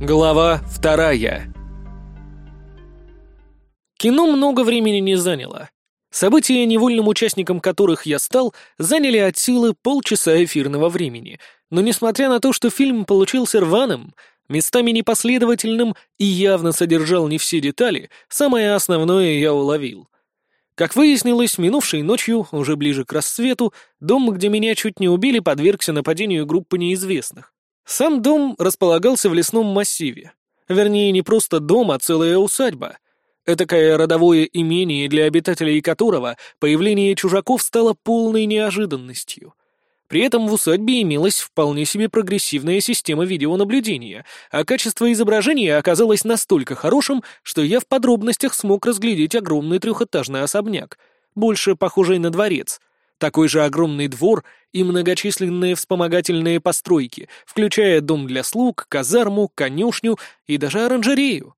Глава вторая. Кино много времени не заняло. События, невольным участником которых я стал, заняли от силы полчаса эфирного времени. Но несмотря на то, что фильм получился рваным, местами непоследовательным и явно содержал не все детали, самое основное я уловил. Как выяснилось, минувшей ночью, уже ближе к рассвету, дом, где меня чуть не убили, подвергся нападению группы неизвестных. Сам дом располагался в лесном массиве. Вернее, не просто дом, а целая усадьба. Этакое родовое имение, для обитателей которого появление чужаков стало полной неожиданностью. При этом в усадьбе имелась вполне себе прогрессивная система видеонаблюдения, а качество изображения оказалось настолько хорошим, что я в подробностях смог разглядеть огромный трехэтажный особняк, больше похожий на дворец, такой же огромный двор и многочисленные вспомогательные постройки, включая дом для слуг, казарму, конюшню и даже оранжерею.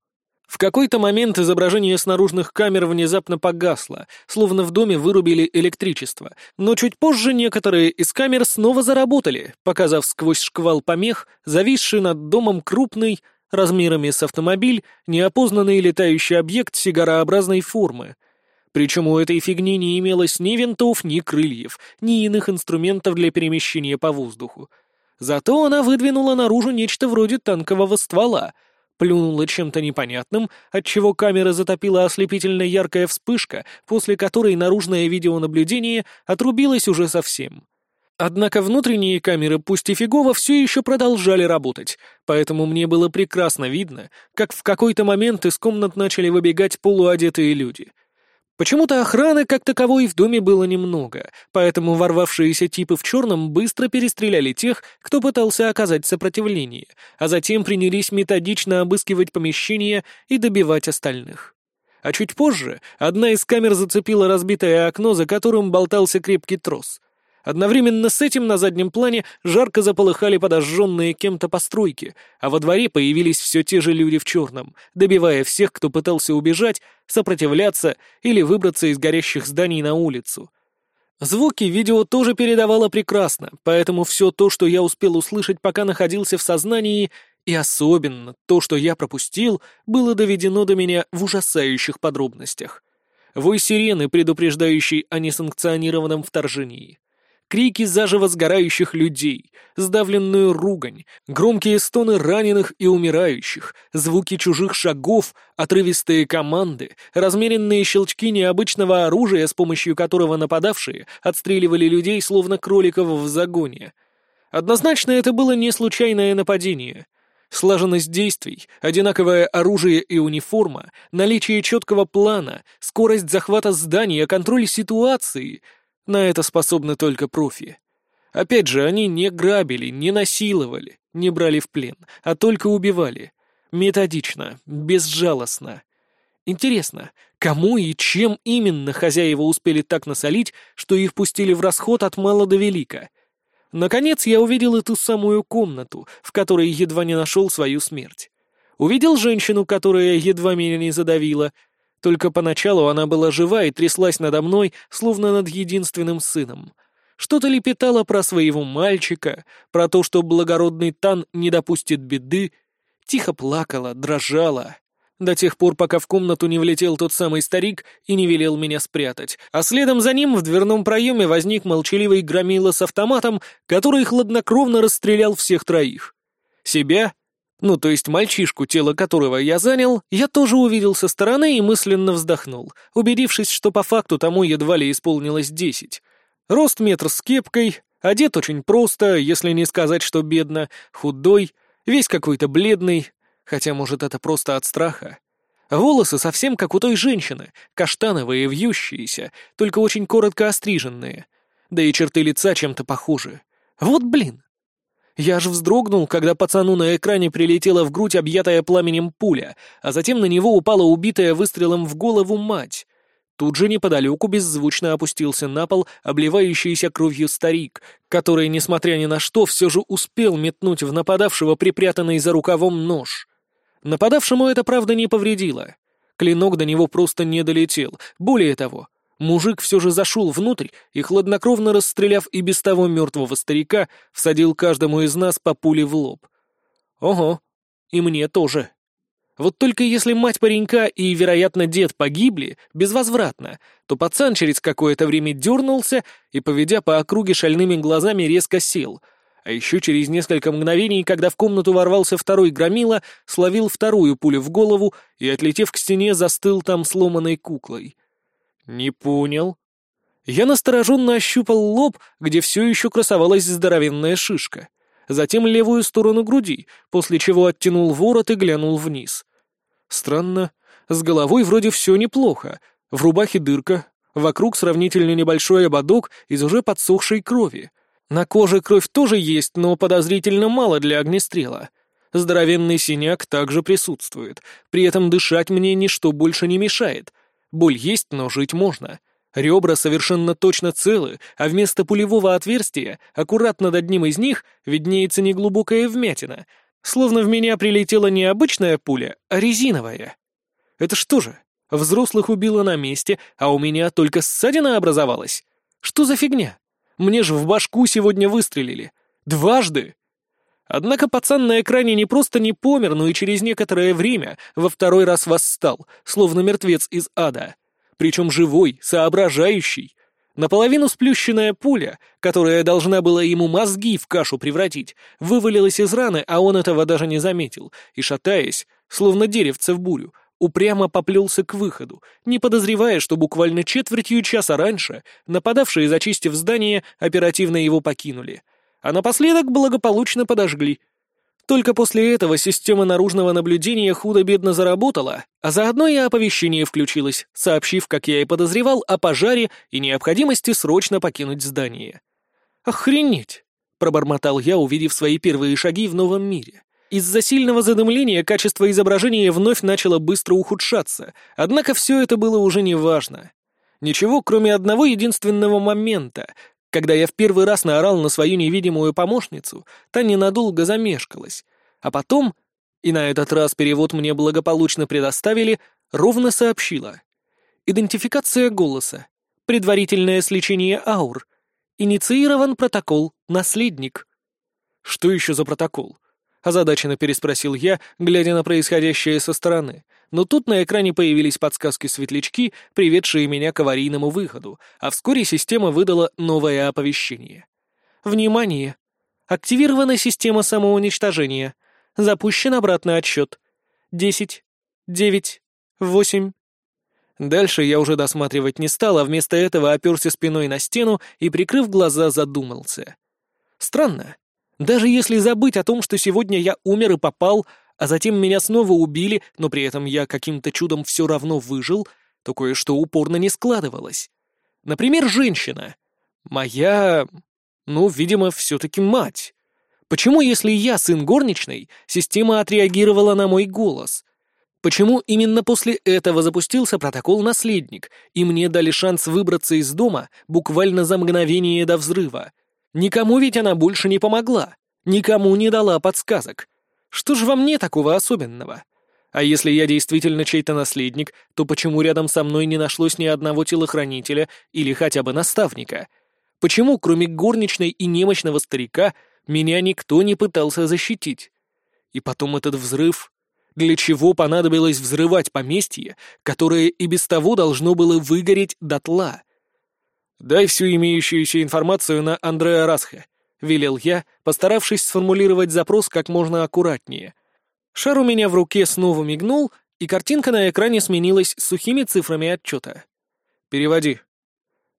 В какой-то момент изображение с наружных камер внезапно погасло, словно в доме вырубили электричество, но чуть позже некоторые из камер снова заработали, показав сквозь шквал помех зависший над домом крупный, размерами с автомобиль, неопознанный летающий объект сигарообразной формы — причем у этой фигни не имелось ни винтов, ни крыльев, ни иных инструментов для перемещения по воздуху. Зато она выдвинула наружу нечто вроде танкового ствола, плюнула чем-то непонятным, отчего камера затопила ослепительно яркая вспышка, после которой наружное видеонаблюдение отрубилось уже совсем. Однако внутренние камеры, пусть и фигово, все еще продолжали работать, поэтому мне было прекрасно видно, как в какой-то момент из комнат начали выбегать полуодетые люди — Почему-то охраны как таковой в доме было немного, поэтому ворвавшиеся типы в черном быстро перестреляли тех, кто пытался оказать сопротивление, а затем принялись методично обыскивать помещение и добивать остальных. А чуть позже одна из камер зацепила разбитое окно, за которым болтался крепкий трос — Одновременно с этим на заднем плане жарко заполыхали подожженные кем-то постройки, а во дворе появились все те же люди в черном, добивая всех, кто пытался убежать, сопротивляться или выбраться из горящих зданий на улицу. Звуки видео тоже передавало прекрасно, поэтому все то, что я успел услышать, пока находился в сознании, и особенно то, что я пропустил, было доведено до меня в ужасающих подробностях. Вой сирены, предупреждающий о несанкционированном вторжении крики заживо сгорающих людей, сдавленную ругань, громкие стоны раненых и умирающих, звуки чужих шагов, отрывистые команды, размеренные щелчки необычного оружия, с помощью которого нападавшие отстреливали людей, словно кроликов в загоне. Однозначно это было не случайное нападение — Слаженность действий, одинаковое оружие и униформа, наличие четкого плана, скорость захвата здания, контроль ситуации — на это способны только профи. Опять же, они не грабили, не насиловали, не брали в плен, а только убивали. Методично, безжалостно. Интересно, кому и чем именно хозяева успели так насолить, что их пустили в расход от мала до велика? Наконец я увидел эту самую комнату, в которой едва не нашел свою смерть. Увидел женщину, которая едва меня не задавила — только поначалу она была жива и тряслась надо мной, словно над единственным сыном. Что-то лепетала про своего мальчика, про то, что благородный Тан не допустит беды, тихо плакала, дрожала. До тех пор, пока в комнату не влетел тот самый старик и не велел меня спрятать, а следом за ним в дверном проеме возник молчаливый громила с автоматом, который хладнокровно расстрелял всех троих. Себя ну, то есть мальчишку, тело которого я занял, я тоже увидел со стороны и мысленно вздохнул, убедившись, что по факту тому едва ли исполнилось десять. Рост метр с кепкой, одет очень просто, если не сказать, что бедно, худой, весь какой-то бледный, хотя, может, это просто от страха. Волосы совсем как у той женщины, каштановые, вьющиеся, только очень коротко остриженные. Да и черты лица чем-то похожи. Вот блин! Я аж вздрогнул, когда пацану на экране прилетела в грудь объятая пламенем пуля, а затем на него упала убитая выстрелом в голову мать. Тут же неподалеку беззвучно опустился на пол обливающийся кровью старик, который, несмотря ни на что, все же успел метнуть в нападавшего припрятанный за рукавом нож. Нападавшему это, правда, не повредило. Клинок до него просто не долетел. Более того, мужик все же зашел внутрь и, хладнокровно расстреляв и без того мертвого старика, всадил каждому из нас по пуле в лоб. Ого, И мне тоже. Вот только если мать паренька и, вероятно, дед погибли безвозвратно, то пацан через какое-то время дернулся и, поведя по округе шальными глазами, резко сел. А еще через несколько мгновений, когда в комнату ворвался второй громила, словил вторую пулю в голову и, отлетев к стене, застыл там сломанной куклой. «Не понял». Я настороженно ощупал лоб, где все еще красовалась здоровенная шишка. Затем левую сторону груди, после чего оттянул ворот и глянул вниз. Странно. С головой вроде все неплохо. В рубахе дырка. Вокруг сравнительно небольшой ободок из уже подсохшей крови. На коже кровь тоже есть, но подозрительно мало для огнестрела. Здоровенный синяк также присутствует. При этом дышать мне ничто больше не мешает. Боль есть, но жить можно. Ребра совершенно точно целы, а вместо пулевого отверстия, аккуратно над одним из них, виднеется неглубокая вмятина, Словно в меня прилетела не обычная пуля, а резиновая. Это что же, взрослых убило на месте, а у меня только ссадина образовалась? Что за фигня? Мне же в башку сегодня выстрелили. Дважды. Однако пацан на экране не просто не помер, но и через некоторое время во второй раз восстал, словно мертвец из ада. Причем живой, соображающий, Наполовину сплющенная пуля, которая должна была ему мозги в кашу превратить, вывалилась из раны, а он этого даже не заметил, и, шатаясь, словно деревце в бурю, упрямо поплелся к выходу, не подозревая, что буквально четвертью часа раньше нападавшие, зачистив здание, оперативно его покинули, а напоследок благополучно подожгли — только после этого система наружного наблюдения худо-бедно заработала, а заодно и оповещение включилось, сообщив, как я и подозревал, о пожаре и необходимости срочно покинуть здание. «Охренеть!» — пробормотал я, увидев свои первые шаги в новом мире. Из-за сильного задымления качество изображения вновь начало быстро ухудшаться, однако все это было уже неважно. Ничего, кроме одного единственного момента, когда я в первый раз наорал на свою невидимую помощницу, та ненадолго замешкалась, а потом, и на этот раз перевод мне благополучно предоставили, ровно сообщила. Идентификация голоса, предварительное сличение аур, инициирован протокол «Наследник». Что еще за протокол? Озадаченно переспросил я, глядя на происходящее со стороны. Но тут на экране появились подсказки-светлячки, приведшие меня к аварийному выходу, а вскоре система выдала новое оповещение. «Внимание! Активирована система самоуничтожения. Запущен обратный отсчет. Десять, девять, восемь...» Дальше я уже досматривать не стал, а вместо этого оперся спиной на стену и, прикрыв глаза, задумался. Странно. Даже если забыть о том, что сегодня я умер и попал, а затем меня снова убили, но при этом я каким-то чудом все равно выжил, то кое-что упорно не складывалось. Например, женщина. Моя... ну, видимо, все-таки мать. Почему, если я сын горничной, система отреагировала на мой голос? Почему именно после этого запустился протокол «Наследник», и мне дали шанс выбраться из дома буквально за мгновение до взрыва? Никому ведь она больше не помогла, никому не дала подсказок. Что же во мне такого особенного? А если я действительно чей-то наследник, то почему рядом со мной не нашлось ни одного телохранителя или хотя бы наставника? Почему, кроме горничной и немощного старика, меня никто не пытался защитить? И потом этот взрыв. Для чего понадобилось взрывать поместье, которое и без того должно было выгореть дотла? «Дай всю имеющуюся информацию на Андреа Расхе», — велел я, постаравшись сформулировать запрос как можно аккуратнее. Шар у меня в руке снова мигнул, и картинка на экране сменилась сухими цифрами отчета. «Переводи».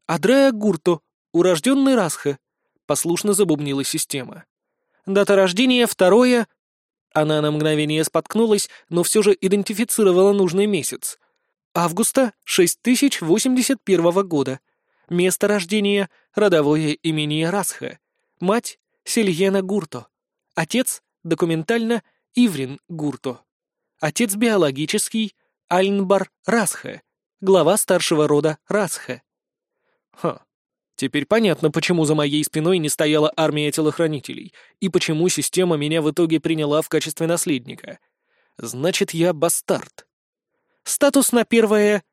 «Адреа Гурто, урожденный Расхе», — послушно забубнила система. «Дата рождения второе...» Она на мгновение споткнулась, но все же идентифицировала нужный месяц. «Августа 6081 года». Место рождения — родовое имени Расха. Мать — Сельена Гурто. Отец — документально Иврин Гурто. Отец биологический — Альнбар Расха, глава старшего рода Расха. Ха, теперь понятно, почему за моей спиной не стояла армия телохранителей, и почему система меня в итоге приняла в качестве наследника. Значит, я бастард. Статус на первое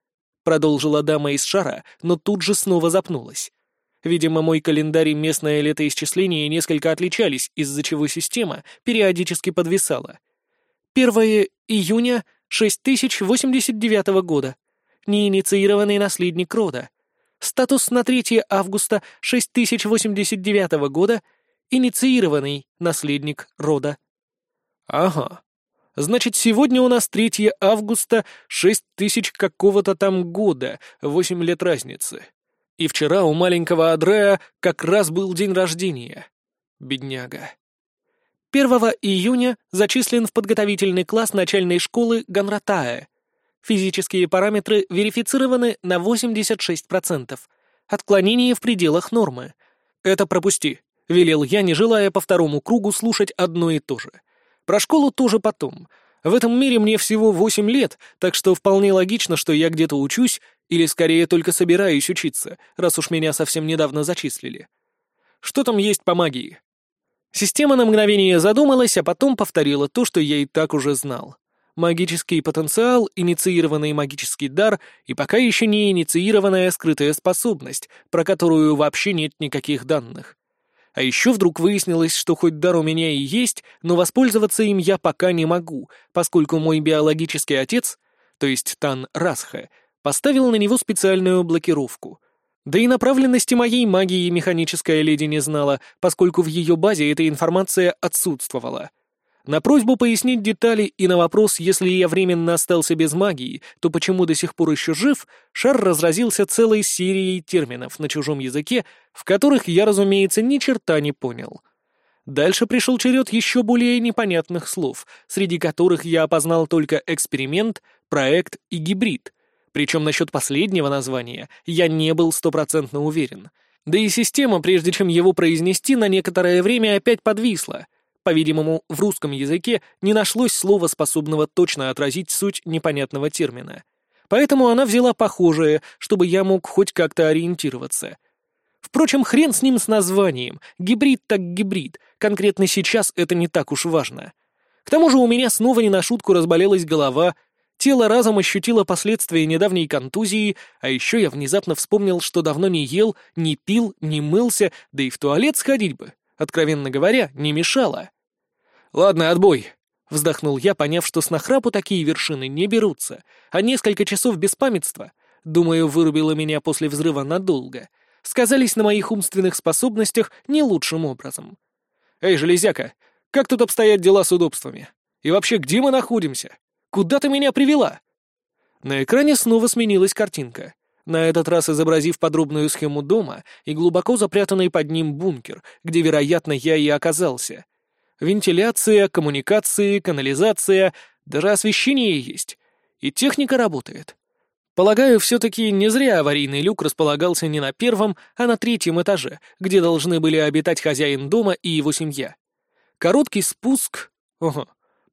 продолжила дама из шара, но тут же снова запнулась. Видимо, мой календарь и местное летоисчисление несколько отличались, из-за чего система периодически подвисала. 1 июня 6089 года. Неинициированный наследник рода. Статус на 3 августа 6089 года. Инициированный наследник рода. Ага. Значит, сегодня у нас 3 августа 6000 какого-то там года, 8 лет разницы. И вчера у маленького Адрея как раз был день рождения. Бедняга. 1 июня зачислен в подготовительный класс начальной школы Ганратая. Физические параметры верифицированы на 86%. Отклонение в пределах нормы. Это пропусти, велел я, не желая по второму кругу слушать одно и то же. Про школу тоже потом. В этом мире мне всего 8 лет, так что вполне логично, что я где-то учусь, или скорее только собираюсь учиться, раз уж меня совсем недавно зачислили. Что там есть по магии? Система на мгновение задумалась, а потом повторила то, что я и так уже знал. Магический потенциал, инициированный магический дар и пока еще не инициированная скрытая способность, про которую вообще нет никаких данных. А еще вдруг выяснилось, что хоть дар у меня и есть, но воспользоваться им я пока не могу, поскольку мой биологический отец, то есть Тан Расха, поставил на него специальную блокировку. Да и направленности моей магии механическая леди не знала, поскольку в ее базе эта информация отсутствовала. На просьбу пояснить детали и на вопрос, если я временно остался без магии, то почему до сих пор еще жив, шар разразился целой серией терминов на чужом языке, в которых я, разумеется, ни черта не понял. Дальше пришел черед еще более непонятных слов, среди которых я опознал только эксперимент, проект и гибрид — причем насчет последнего названия я не был стопроцентно уверен. Да и система, прежде чем его произнести, на некоторое время опять подвисла. По-видимому, в русском языке не нашлось слова, способного точно отразить суть непонятного термина. Поэтому она взяла похожее, чтобы я мог хоть как-то ориентироваться. Впрочем, хрен с ним с названием. Гибрид так гибрид. Конкретно сейчас это не так уж важно. К тому же у меня снова не на шутку разболелась голова — Тело разом ощутило последствия недавней контузии, а еще я внезапно вспомнил, что давно не ел, не пил, не мылся, да и в туалет сходить бы, откровенно говоря, не мешало. «Ладно, отбой», — вздохнул я, поняв, что с нахрапу такие вершины не берутся, а несколько часов беспамятства, думаю, вырубило меня после взрыва надолго, сказались на моих умственных способностях не лучшим образом. «Эй, железяка, как тут обстоят дела с удобствами? И вообще, где мы находимся?» Куда ты меня привела?» На экране снова сменилась картинка. На этот раз изобразив подробную схему дома и глубоко запрятанный под ним бункер, где, вероятно, я и оказался. Вентиляция, коммуникации, канализация, даже освещение есть. И техника работает. Полагаю, все-таки не зря аварийный люк располагался не на первом, а на третьем этаже, где должны были обитать хозяин дома и его семья. Короткий спуск... Ого,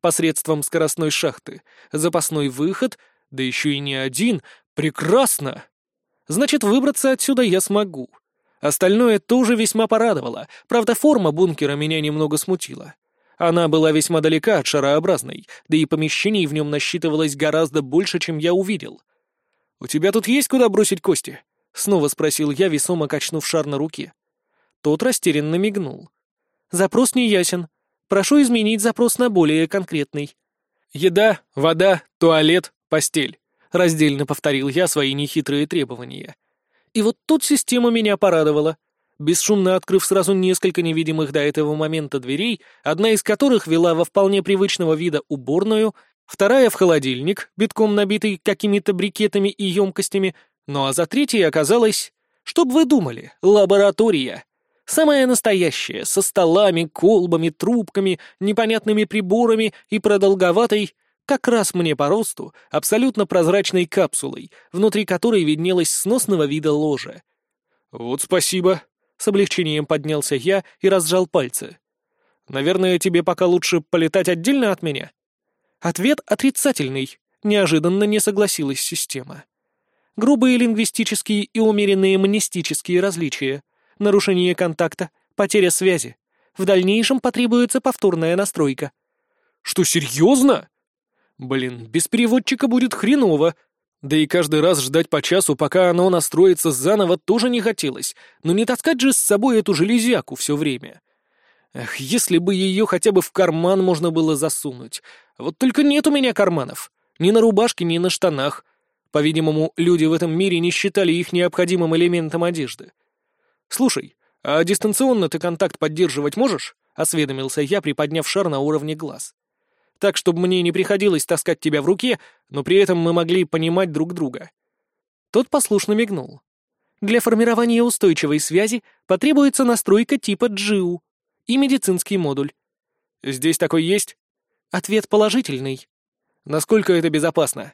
посредством скоростной шахты, запасной выход, да еще и не один, прекрасно! Значит, выбраться отсюда я смогу. Остальное тоже весьма порадовало, правда, форма бункера меня немного смутила. Она была весьма далека от шарообразной, да и помещений в нем насчитывалось гораздо больше, чем я увидел. «У тебя тут есть куда бросить кости?» — снова спросил я, весомо качнув шар на руке. Тот растерянно мигнул. «Запрос не ясен. Прошу изменить запрос на более конкретный. Еда, вода, туалет, постель. Раздельно повторил я свои нехитрые требования. И вот тут система меня порадовала. Бесшумно открыв сразу несколько невидимых до этого момента дверей, одна из которых вела во вполне привычного вида уборную, вторая в холодильник, битком набитый какими-то брикетами и емкостями, ну а за третьей оказалась, чтоб вы думали, лаборатория. Самое настоящее, со столами, колбами, трубками, непонятными приборами и продолговатой, как раз мне по росту, абсолютно прозрачной капсулой, внутри которой виднелось сносного вида ложа. «Вот спасибо», — с облегчением поднялся я и разжал пальцы. «Наверное, тебе пока лучше полетать отдельно от меня?» Ответ отрицательный. Неожиданно не согласилась система. Грубые лингвистические и умеренные монистические различия — нарушение контакта, потеря связи. В дальнейшем потребуется повторная настройка. Что, серьезно? Блин, без переводчика будет хреново. Да и каждый раз ждать по часу, пока оно настроится заново, тоже не хотелось. Но не таскать же с собой эту железяку все время. Эх, если бы ее хотя бы в карман можно было засунуть. Вот только нет у меня карманов. Ни на рубашке, ни на штанах. По-видимому, люди в этом мире не считали их необходимым элементом одежды. «Слушай, а дистанционно ты контакт поддерживать можешь?» — осведомился я, приподняв шар на уровне глаз. «Так, чтобы мне не приходилось таскать тебя в руке, но при этом мы могли понимать друг друга». Тот послушно мигнул. Для формирования устойчивой связи потребуется настройка типа GIU и медицинский модуль. Здесь такой есть? Ответ положительный. Насколько это безопасно?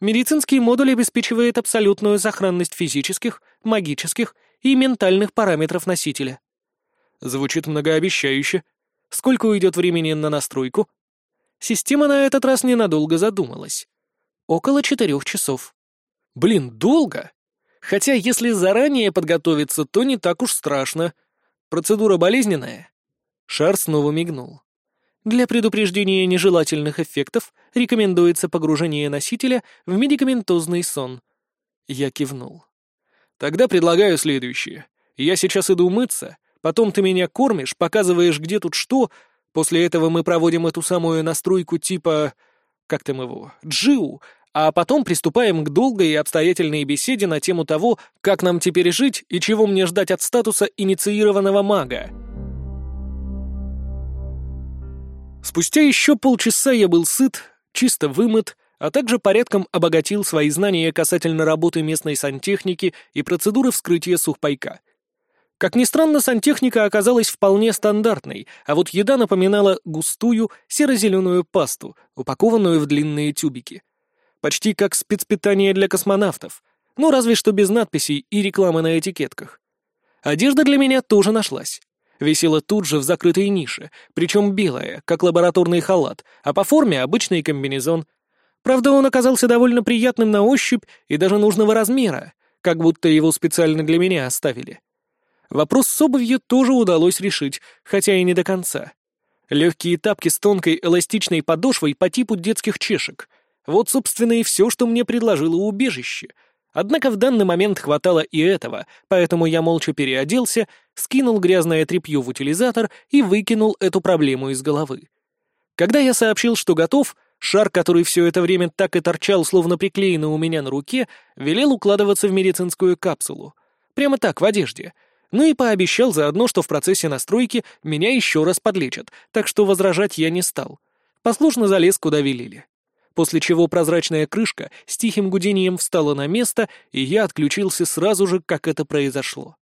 Медицинский модуль обеспечивает абсолютную сохранность физических, магических и ментальных параметров носителя. Звучит многообещающе. Сколько уйдет времени на настройку? Система на этот раз ненадолго задумалась. Около четырех часов. Блин, долго! Хотя, если заранее подготовиться, то не так уж страшно. Процедура болезненная. Шар снова мигнул. Для предупреждения нежелательных эффектов рекомендуется погружение носителя в медикаментозный сон. Я кивнул. Тогда предлагаю следующее. Я сейчас иду умыться, потом ты меня кормишь, показываешь, где тут что, после этого мы проводим эту самую настройку типа... как там его? Джиу, а потом приступаем к долгой и обстоятельной беседе на тему того, как нам теперь жить и чего мне ждать от статуса инициированного мага. Спустя еще полчаса я был сыт, чисто вымыт, а также порядком обогатил свои знания касательно работы местной сантехники и процедуры вскрытия сухпайка. Как ни странно, сантехника оказалась вполне стандартной, а вот еда напоминала густую серо-зеленую пасту, упакованную в длинные тюбики. Почти как спецпитание для космонавтов, ну разве что без надписей и рекламы на этикетках. Одежда для меня тоже нашлась. Висела тут же в закрытой нише, причем белая, как лабораторный халат, а по форме обычный комбинезон — Правда, он оказался довольно приятным на ощупь и даже нужного размера, как будто его специально для меня оставили. Вопрос с обувью тоже удалось решить, хотя и не до конца. Легкие тапки с тонкой эластичной подошвой по типу детских чешек. Вот, собственно, и все, что мне предложило убежище. Однако в данный момент хватало и этого, поэтому я молча переоделся, скинул грязное тряпье в утилизатор и выкинул эту проблему из головы. Когда я сообщил, что готов, Шар, который все это время так и торчал, словно приклеенный у меня на руке, велел укладываться в медицинскую капсулу. Прямо так, в одежде. Ну и пообещал заодно, что в процессе настройки меня еще раз подлечат, так что возражать я не стал. Послушно залез, куда велели. После чего прозрачная крышка с тихим гудением встала на место, и я отключился сразу же, как это произошло.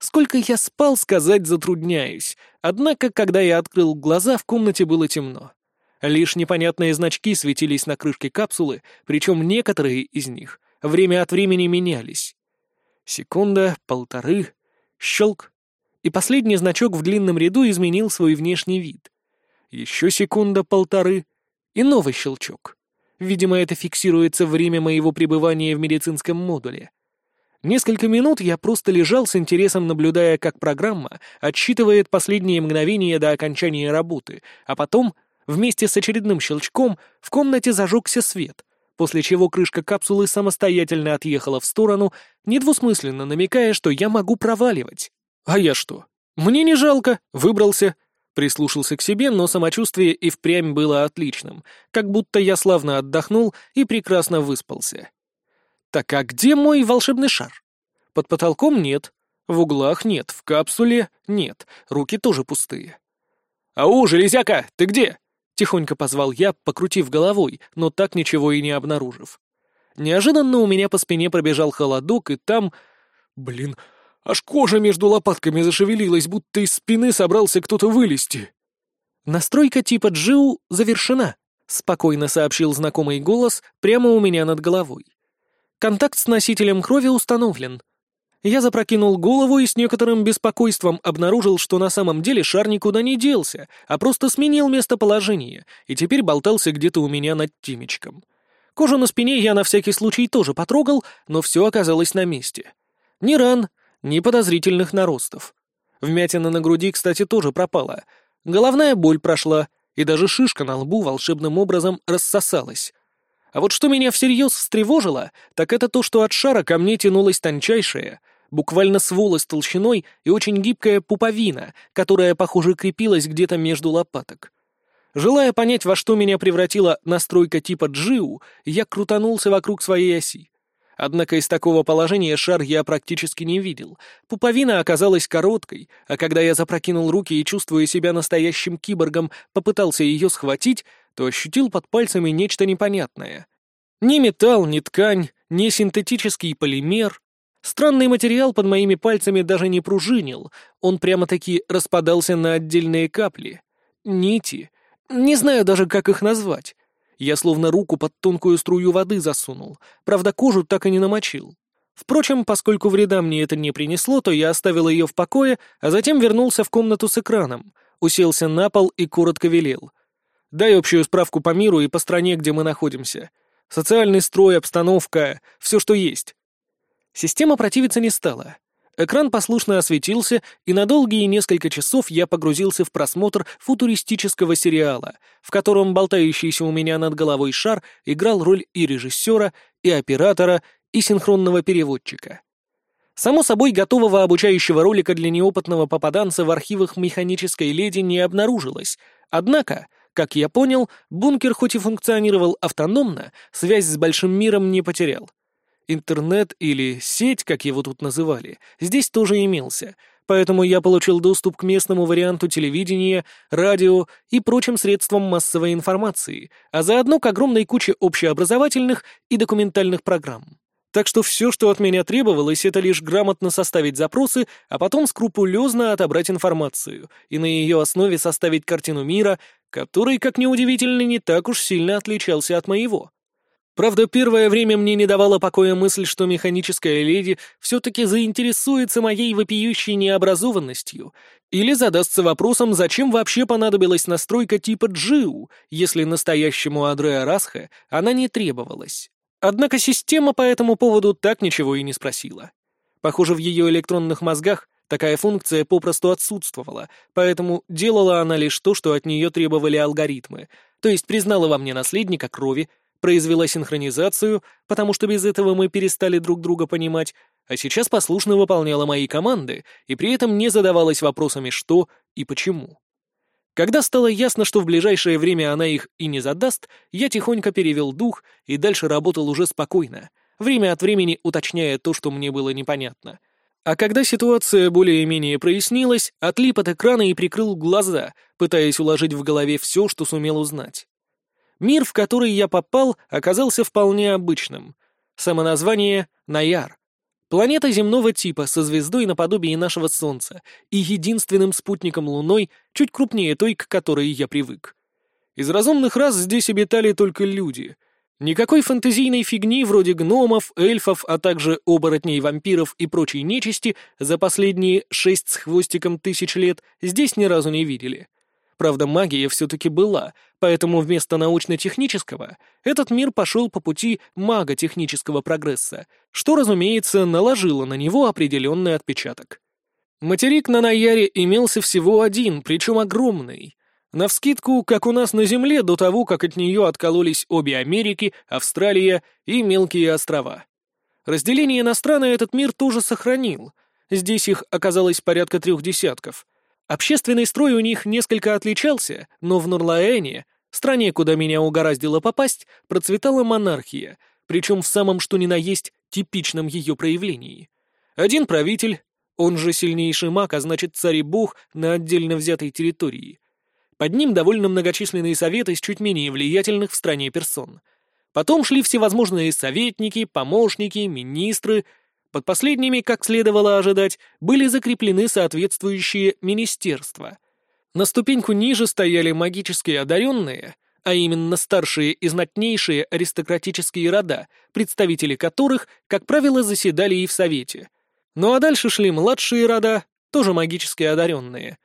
Сколько я спал, сказать затрудняюсь, однако, когда я открыл глаза, в комнате было темно. Лишь непонятные значки светились на крышке капсулы, причем некоторые из них время от времени менялись. Секунда, полторы, щелк, и последний значок в длинном ряду изменил свой внешний вид. Еще секунда, полторы, и новый щелчок. Видимо, это фиксируется время моего пребывания в медицинском модуле. Несколько минут я просто лежал с интересом, наблюдая, как программа отсчитывает последние мгновения до окончания работы, а потом — Вместе с очередным щелчком в комнате зажегся свет, после чего крышка капсулы самостоятельно отъехала в сторону, недвусмысленно намекая, что я могу проваливать. А я что? Мне не жалко, выбрался. Прислушался к себе, но самочувствие и впрямь было отличным, как будто я славно отдохнул и прекрасно выспался. Так а где мой волшебный шар? Под потолком нет, в углах нет, в капсуле нет, руки тоже пустые. «Ау, железяка, ты где?» Тихонько позвал я, покрутив головой, но так ничего и не обнаружив. Неожиданно у меня по спине пробежал холодок, и там... Блин, аж кожа между лопатками зашевелилась, будто из спины собрался кто-то вылезти. «Настройка типа Джиу завершена», — спокойно сообщил знакомый голос прямо у меня над головой. «Контакт с носителем крови установлен. Я запрокинул голову и с некоторым беспокойством обнаружил, что на самом деле шар никуда не делся, а просто сменил местоположение и теперь болтался где-то у меня над темечком. Кожу на спине я на всякий случай тоже потрогал, но все оказалось на месте. Ни ран, ни подозрительных наростов. Вмятина на груди, кстати, тоже пропала. Головная боль прошла, и даже шишка на лбу волшебным образом рассосалась. А вот что меня всерьез встревожило, так это то, что от шара ко мне тянулась тончайшая, Буквально с толщиной и очень гибкая пуповина, которая, похоже, крепилась где-то между лопаток. Желая понять, во что меня превратила настройка типа Джиу, я крутанулся вокруг своей оси. Однако из такого положения шар я практически не видел. Пуповина оказалась короткой, а когда я запрокинул руки и, чувствуя себя настоящим киборгом, попытался ее схватить, то ощутил под пальцами нечто непонятное. Ни металл, ни ткань, ни синтетический полимер. Странный материал под моими пальцами даже не пружинил, он прямо-таки распадался на отдельные капли. Нити. Не знаю даже, как их назвать. Я словно руку под тонкую струю воды засунул, правда, кожу так и не намочил. Впрочем, поскольку вреда мне это не принесло, то я оставил ее в покое, а затем вернулся в комнату с экраном, уселся на пол и коротко велел. «Дай общую справку по миру и по стране, где мы находимся. Социальный строй, обстановка, все, что есть». Система противиться не стала. Экран послушно осветился, и на долгие несколько часов я погрузился в просмотр футуристического сериала, в котором болтающийся у меня над головой шар играл роль и режиссера, и оператора, и синхронного переводчика. Само собой, готового обучающего ролика для неопытного попаданца в архивах механической леди не обнаружилось, однако, как я понял, бункер хоть и функционировал автономно, связь с большим миром не потерял. Интернет или сеть, как его тут называли, здесь тоже имелся, поэтому я получил доступ к местному варианту телевидения, радио и прочим средствам массовой информации, а заодно к огромной куче общеобразовательных и документальных программ. Так что все, что от меня требовалось, это лишь грамотно составить запросы, а потом скрупулезно отобрать информацию и на ее основе составить картину мира, который, как ни удивительно, не так уж сильно отличался от моего. Правда, первое время мне не давала покоя мысль, что механическая леди все-таки заинтересуется моей вопиющей необразованностью или задастся вопросом, зачем вообще понадобилась настройка типа Джиу, если настоящему Адреа Расха она не требовалась. Однако система по этому поводу так ничего и не спросила. Похоже, в ее электронных мозгах такая функция попросту отсутствовала, поэтому делала она лишь то, что от нее требовали алгоритмы, то есть признала во мне наследника крови, произвела синхронизацию, потому что без этого мы перестали друг друга понимать, а сейчас послушно выполняла мои команды и при этом не задавалась вопросами «что» и «почему». Когда стало ясно, что в ближайшее время она их и не задаст, я тихонько перевел дух и дальше работал уже спокойно, время от времени уточняя то, что мне было непонятно. А когда ситуация более-менее прояснилась, отлип от экрана и прикрыл глаза, пытаясь уложить в голове все, что сумел узнать. Мир, в который я попал, оказался вполне обычным. Самоназвание — Наяр. Планета земного типа со звездой наподобие нашего Солнца и единственным спутником Луной, чуть крупнее той, к которой я привык. Из разумных рас здесь обитали только люди. Никакой фантазийной фигни вроде гномов, эльфов, а также оборотней, вампиров и прочей нечисти за последние шесть с хвостиком тысяч лет здесь ни разу не видели. Правда, магия все-таки была, поэтому вместо научно-технического этот мир пошел по пути маготехнического прогресса, что, разумеется, наложило на него определенный отпечаток. Материк на Наяре имелся всего один, причем огромный. Навскидку, как у нас на Земле, до того, как от нее откололись обе Америки, Австралия и мелкие острова. Разделение на страны этот мир тоже сохранил. Здесь их оказалось порядка трех десятков — Общественный строй у них несколько отличался, но в Нурлаэне, стране, куда меня угораздило попасть, процветала монархия, причем в самом что ни на есть типичном ее проявлении. Один правитель, он же сильнейший маг, а значит царь и бог на отдельно взятой территории. Под ним довольно многочисленные советы из чуть менее влиятельных в стране персон. Потом шли всевозможные советники, помощники, министры, под последними, как следовало ожидать, были закреплены соответствующие министерства. На ступеньку ниже стояли магические одаренные, а именно старшие и знатнейшие аристократические рода, представители которых, как правило, заседали и в Совете. Ну а дальше шли младшие рода, тоже магически одаренные.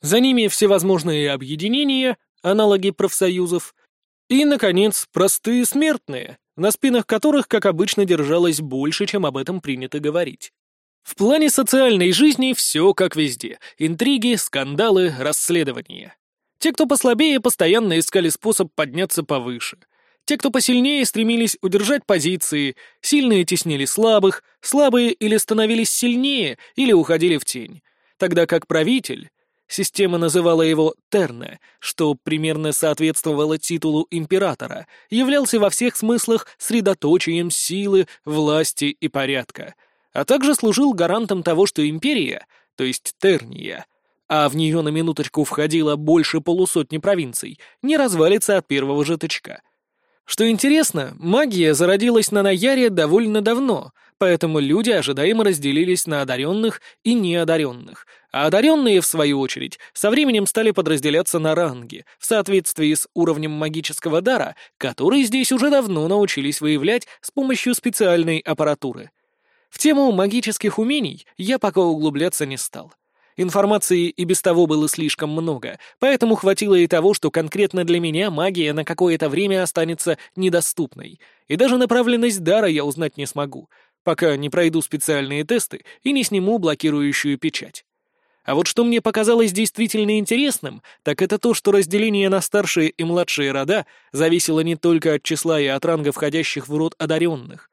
За ними всевозможные объединения, аналоги профсоюзов, и, наконец, простые смертные, на спинах которых, как обычно, держалось больше, чем об этом принято говорить. В плане социальной жизни все как везде. Интриги, скандалы, расследования. Те, кто послабее, постоянно искали способ подняться повыше. Те, кто посильнее, стремились удержать позиции, сильные теснили слабых, слабые или становились сильнее, или уходили в тень. Тогда как правитель, система называла его Терне, что примерно соответствовало титулу императора, являлся во всех смыслах средоточием силы, власти и порядка, а также служил гарантом того, что империя, то есть Терния, а в нее на минуточку входило больше полусотни провинций, не развалится от первого же тычка — что интересно, магия зародилась на Наяре довольно давно, поэтому люди ожидаемо разделились на одаренных и неодаренных, а одаренные, в свою очередь, со временем стали подразделяться на ранги, в соответствии с уровнем магического дара, который здесь уже давно научились выявлять с помощью специальной аппаратуры. В тему магических умений я пока углубляться не стал. Информации и без того было слишком много, поэтому хватило и того, что конкретно для меня магия на какое-то время останется недоступной, и даже направленность дара я узнать не смогу, пока не пройду специальные тесты и не сниму блокирующую печать. А вот что мне показалось действительно интересным, так это то, что разделение на старшие и младшие рода зависело не только от числа и от ранга входящих в род одаренных,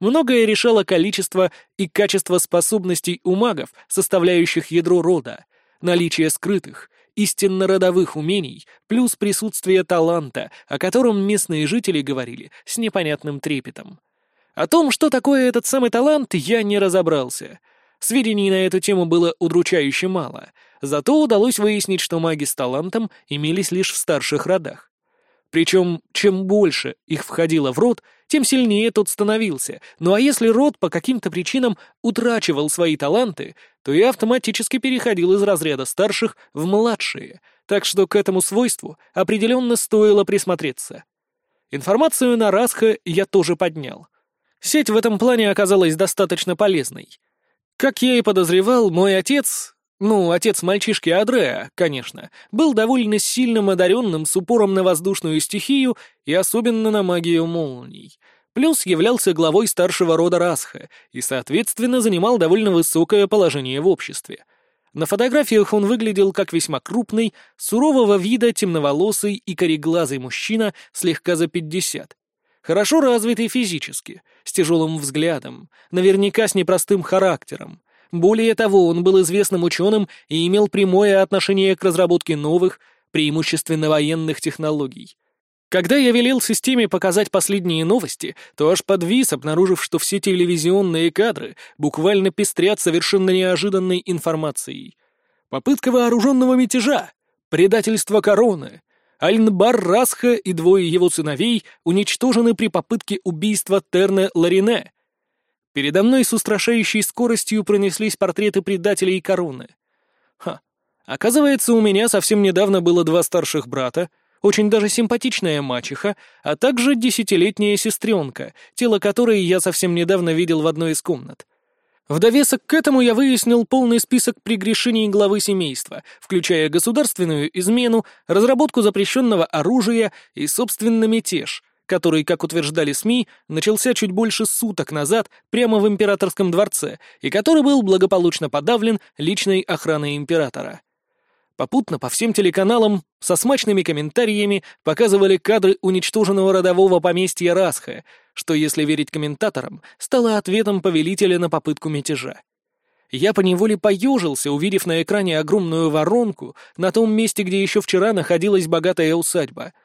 Многое решало количество и качество способностей у магов, составляющих ядро рода, наличие скрытых, истинно родовых умений, плюс присутствие таланта, о котором местные жители говорили с непонятным трепетом. О том, что такое этот самый талант, я не разобрался. Сведений на эту тему было удручающе мало, зато удалось выяснить, что маги с талантом имелись лишь в старших родах. Причем, чем больше их входило в род, тем сильнее тот становился. Ну а если род по каким-то причинам утрачивал свои таланты, то и автоматически переходил из разряда старших в младшие, так что к этому свойству определенно стоило присмотреться. Информацию на Расха я тоже поднял. Сеть в этом плане оказалась достаточно полезной. Как я и подозревал, мой отец, ну, отец мальчишки Адреа, конечно, был довольно сильным одаренным с упором на воздушную стихию и особенно на магию молний. Плюс являлся главой старшего рода Расха и, соответственно, занимал довольно высокое положение в обществе. На фотографиях он выглядел как весьма крупный, сурового вида темноволосый и кореглазый мужчина слегка за пятьдесят. Хорошо развитый физически, с тяжелым взглядом, наверняка с непростым характером, более того, он был известным ученым и имел прямое отношение к разработке новых, преимущественно военных технологий. Когда я велел системе показать последние новости, то аж подвис, обнаружив, что все телевизионные кадры буквально пестрят совершенно неожиданной информацией. Попытка вооруженного мятежа, предательство короны, Альнбар Расха и двое его сыновей уничтожены при попытке убийства Терне Ларине, Передо мной с устрашающей скоростью пронеслись портреты предателей короны. Ха, оказывается, у меня совсем недавно было два старших брата, очень даже симпатичная мачеха, а также десятилетняя сестренка, тело которой я совсем недавно видел в одной из комнат. В довесок к этому я выяснил полный список прегрешений главы семейства, включая государственную измену, разработку запрещенного оружия и, собственно, мятеж, который, как утверждали СМИ, начался чуть больше суток назад прямо в императорском дворце и который был благополучно подавлен личной охраной императора. Попутно по всем телеканалам со смачными комментариями показывали кадры уничтоженного родового поместья Расха, что, если верить комментаторам, стало ответом повелителя на попытку мятежа. Я поневоле поежился, увидев на экране огромную воронку на том месте, где еще вчера находилась богатая усадьба —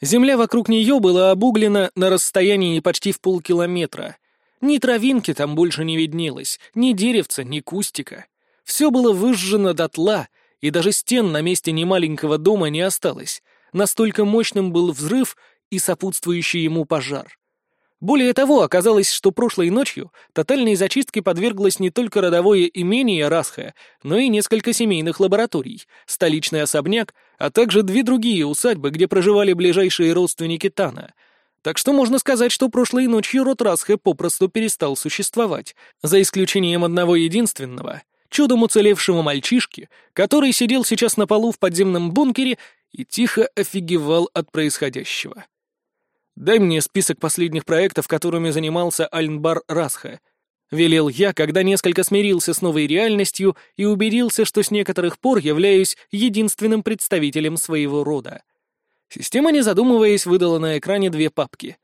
Земля вокруг нее была обуглена на расстоянии почти в полкилометра. Ни травинки там больше не виднелось, ни деревца, ни кустика. Все было выжжено дотла, и даже стен на месте немаленького дома не осталось. Настолько мощным был взрыв и сопутствующий ему пожар. Более того, оказалось, что прошлой ночью тотальной зачистке подверглось не только родовое имение Расха, но и несколько семейных лабораторий, столичный особняк, а также две другие усадьбы, где проживали ближайшие родственники Тана. Так что можно сказать, что прошлой ночью род Расха попросту перестал существовать, за исключением одного единственного — чудом уцелевшего мальчишки, который сидел сейчас на полу в подземном бункере и тихо офигевал от происходящего. Дай мне список последних проектов, которыми занимался Альнбар Расха. Велел я, когда несколько смирился с новой реальностью и убедился, что с некоторых пор являюсь единственным представителем своего рода. Система, не задумываясь, выдала на экране две папки.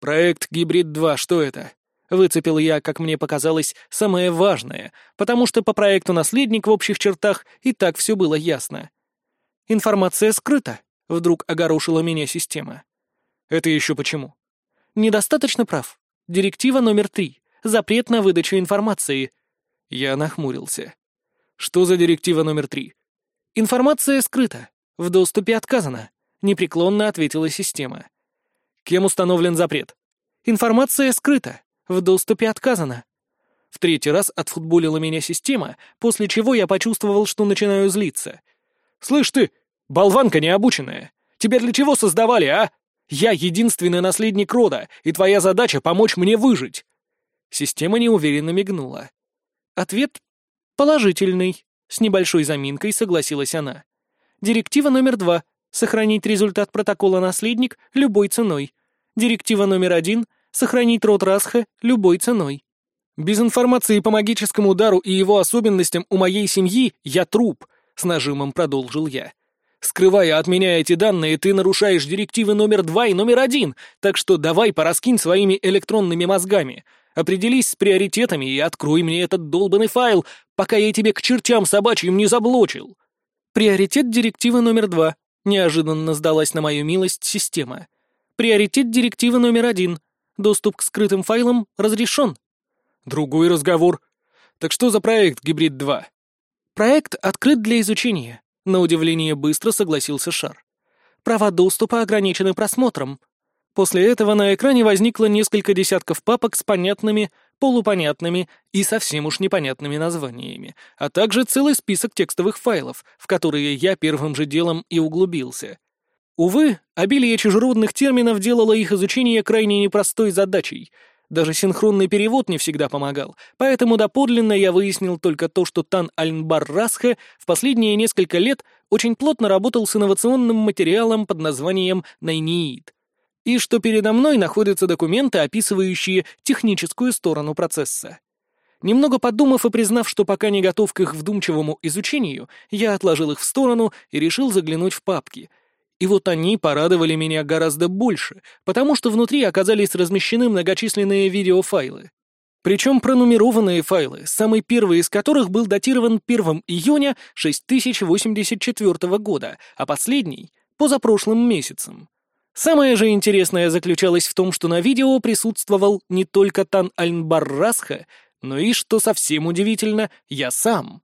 «Проект Гибрид-2, что это?» Выцепил я, как мне показалось, самое важное, потому что по проекту «Наследник» в общих чертах и так все было ясно. «Информация скрыта», — вдруг огорошила меня система. «Это еще почему?» «Недостаточно прав. Директива номер три. Запрет на выдачу информации». Я нахмурился. «Что за директива номер три?» «Информация скрыта. В доступе отказано», — непреклонно ответила система. «Кем установлен запрет?» «Информация скрыта. В доступе отказано». В третий раз отфутболила меня система, после чего я почувствовал, что начинаю злиться. «Слышь ты, болванка необученная, тебя для чего создавали, а? Я единственный наследник рода, и твоя задача — помочь мне выжить». Система неуверенно мигнула. Ответ положительный. С небольшой заминкой согласилась она. Директива номер два — сохранить результат протокола «Наследник» любой ценой. Директива номер один — сохранить род Расха любой ценой. Без информации по магическому удару и его особенностям у моей семьи я труп, с нажимом продолжил я. Скрывая от меня эти данные, ты нарушаешь директивы номер два и номер один, так что давай пораскинь своими электронными мозгами. Определись с приоритетами и открой мне этот долбанный файл, пока я тебе к чертям собачьим не заблочил. Приоритет директивы номер два. Неожиданно сдалась на мою милость система. Приоритет директивы номер один. Доступ к скрытым файлам разрешен. Другой разговор. Так что за проект «Гибрид-2»? Проект открыт для изучения. На удивление быстро согласился Шар. Права доступа ограничены просмотром. После этого на экране возникло несколько десятков папок с понятными, полупонятными и совсем уж непонятными названиями, а также целый список текстовых файлов, в которые я первым же делом и углубился. Увы, обилие чужеродных терминов делало их изучение крайне непростой задачей. Даже синхронный перевод не всегда помогал, поэтому доподлинно я выяснил только то, что Тан Альнбар Расхе в последние несколько лет очень плотно работал с инновационным материалом под названием «Найниит», и что передо мной находятся документы, описывающие техническую сторону процесса. Немного подумав и признав, что пока не готов к их вдумчивому изучению, я отложил их в сторону и решил заглянуть в папки. И вот они порадовали меня гораздо больше, потому что внутри оказались размещены многочисленные видеофайлы. Причем пронумерованные файлы, самый первый из которых был датирован 1 июня 6084 года, а последний — позапрошлым месяцем. Самое же интересное заключалось в том, что на видео присутствовал не только Тан Альнбар Расха, но и, что совсем удивительно, я сам.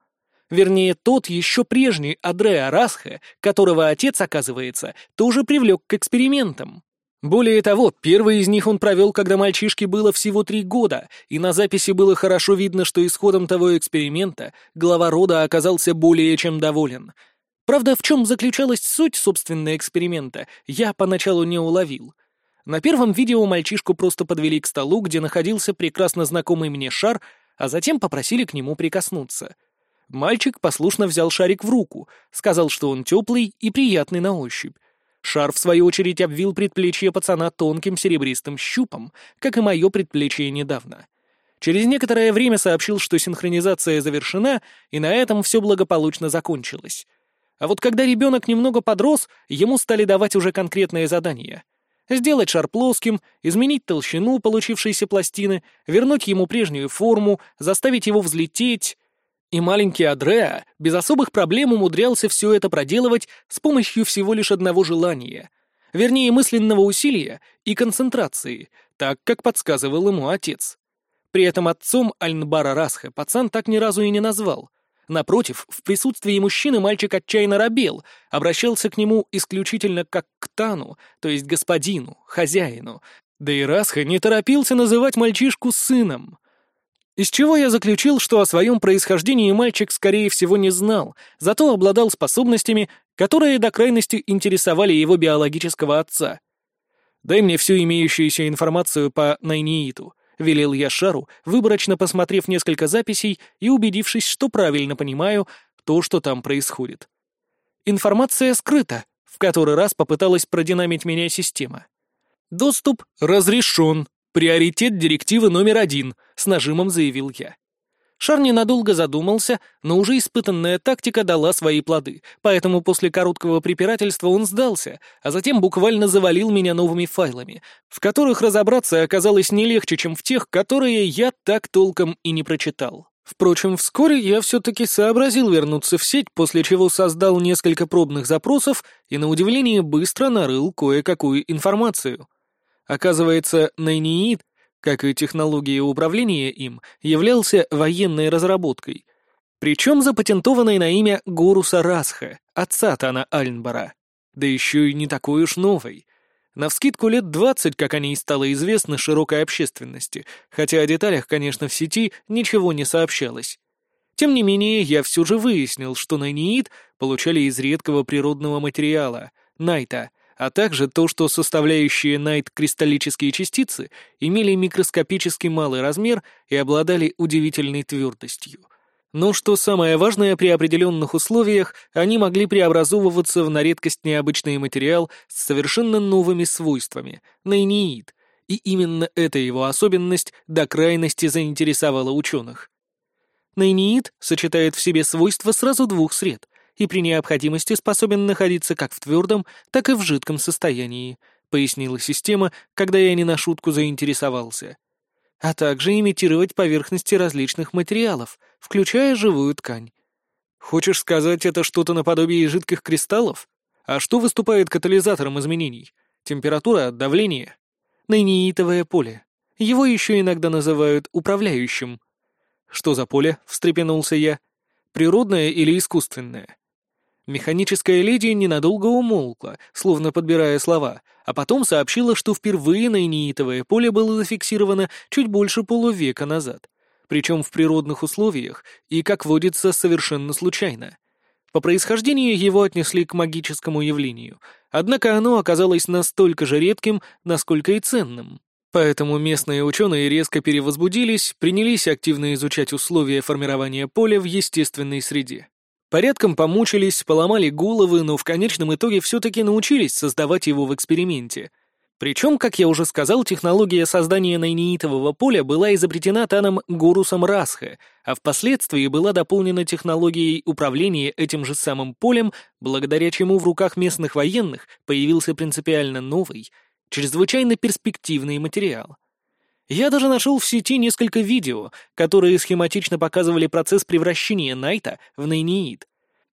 Вернее, тот еще прежний Адреа Расха, которого отец, оказывается, тоже привлек к экспериментам. Более того, первый из них он провел, когда мальчишке было всего три года, и на записи было хорошо видно, что исходом того эксперимента глава рода оказался более чем доволен — Правда, в чем заключалась суть, собственного эксперимента, я поначалу не уловил. На первом видео мальчишку просто подвели к столу, где находился прекрасно знакомый мне шар, а затем попросили к нему прикоснуться. Мальчик послушно взял шарик в руку, сказал, что он теплый и приятный на ощупь. Шар, в свою очередь, обвил предплечье пацана тонким серебристым щупом, как и мое предплечье недавно. Через некоторое время сообщил, что синхронизация завершена, и на этом все благополучно закончилось. А вот когда ребенок немного подрос, ему стали давать уже конкретные задания. Сделать шар плоским, изменить толщину получившейся пластины, вернуть ему прежнюю форму, заставить его взлететь. И маленький Адреа без особых проблем умудрялся все это проделывать с помощью всего лишь одного желания. Вернее, мысленного усилия и концентрации, так, как подсказывал ему отец. При этом отцом Альнбара Расха пацан так ни разу и не назвал — Напротив, в присутствии мужчины мальчик отчаянно робел, обращался к нему исключительно как к Тану, то есть господину, хозяину. Да и Расха не торопился называть мальчишку сыном. Из чего я заключил, что о своем происхождении мальчик, скорее всего, не знал, зато обладал способностями, которые до крайности интересовали его биологического отца. «Дай мне всю имеющуюся информацию по Найнииту», велел я Шару, выборочно посмотрев несколько записей и убедившись, что правильно понимаю то, что там происходит. Информация скрыта, в который раз попыталась продинамить меня система. Доступ разрешен. Приоритет директивы номер один, с нажимом заявил я. Шар ненадолго задумался, но уже испытанная тактика дала свои плоды, поэтому после короткого препирательства он сдался, а затем буквально завалил меня новыми файлами, в которых разобраться оказалось не легче, чем в тех, которые я так толком и не прочитал. Впрочем, вскоре я все-таки сообразил вернуться в сеть, после чего создал несколько пробных запросов и, на удивление, быстро нарыл кое-какую информацию. Оказывается, Найниит как и технология управления им, являлся военной разработкой, причем запатентованной на имя Горуса Расха, отца Тана Альнбара, да еще и не такой уж новой. Навскидку лет двадцать, как о ней стало известно широкой общественности, хотя о деталях, конечно, в сети ничего не сообщалось. Тем не менее, я все же выяснил, что найниит получали из редкого природного материала — найта — а также то, что составляющие Найт кристаллические частицы имели микроскопически малый размер и обладали удивительной твердостью. Но что самое важное, при определенных условиях они могли преобразовываться в на редкость необычный материал с совершенно новыми свойствами — нейниит, и именно эта его особенность до крайности заинтересовала ученых. Нейниит сочетает в себе свойства сразу двух сред — и при необходимости способен находиться как в твердом, так и в жидком состоянии», — пояснила система, когда я не на шутку заинтересовался. «А также имитировать поверхности различных материалов, включая живую ткань». «Хочешь сказать, это что-то наподобие жидких кристаллов? А что выступает катализатором изменений? Температура, давление?» «Нейнеитовое поле. Его еще иногда называют управляющим». «Что за поле?» — встрепенулся я. «Природное или искусственное?» Механическая леди ненадолго умолкла, словно подбирая слова, а потом сообщила, что впервые наиниитовое поле было зафиксировано чуть больше полувека назад, причем в природных условиях и, как водится, совершенно случайно. По происхождению его отнесли к магическому явлению, однако оно оказалось настолько же редким, насколько и ценным. Поэтому местные ученые резко перевозбудились, принялись активно изучать условия формирования поля в естественной среде. Порядком помучились, поломали головы, но в конечном итоге все-таки научились создавать его в эксперименте. Причем, как я уже сказал, технология создания найнеитового поля была изобретена Таном Гурусом Расха, а впоследствии была дополнена технологией управления этим же самым полем, благодаря чему в руках местных военных появился принципиально новый, чрезвычайно перспективный материал. Я даже нашел в сети несколько видео, которые схематично показывали процесс превращения Найта в Найниит.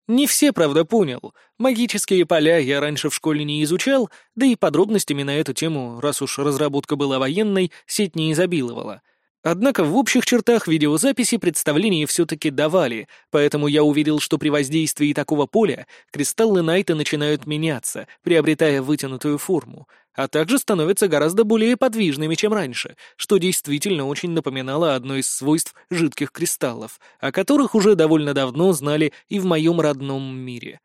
Не все, правда, понял. Магические поля я раньше в школе не изучал, да и подробностями на эту тему, раз уж разработка была военной, сеть не изобиловала — Однако в общих чертах видеозаписи представление все-таки давали, поэтому я увидел, что при воздействии такого поля кристаллы Найта начинают меняться, приобретая вытянутую форму, а также становятся гораздо более подвижными, чем раньше, что действительно очень напоминало одно из свойств жидких кристаллов, о которых уже довольно давно знали и в моем родном мире.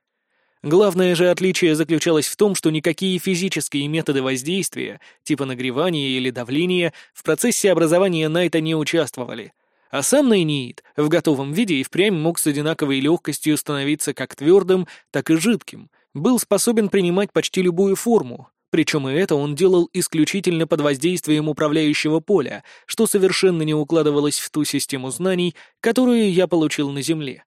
Главное же отличие заключалось в том, что никакие физические методы воздействия, типа нагревания или давления, в процессе образования Найта не участвовали. А сам Найниит в готовом виде и впрямь мог с одинаковой легкостью становиться как твердым, так и жидким, был способен принимать почти любую форму, причем и это он делал исключительно под воздействием управляющего поля, что совершенно не укладывалось в ту систему знаний, которую я получил на Земле.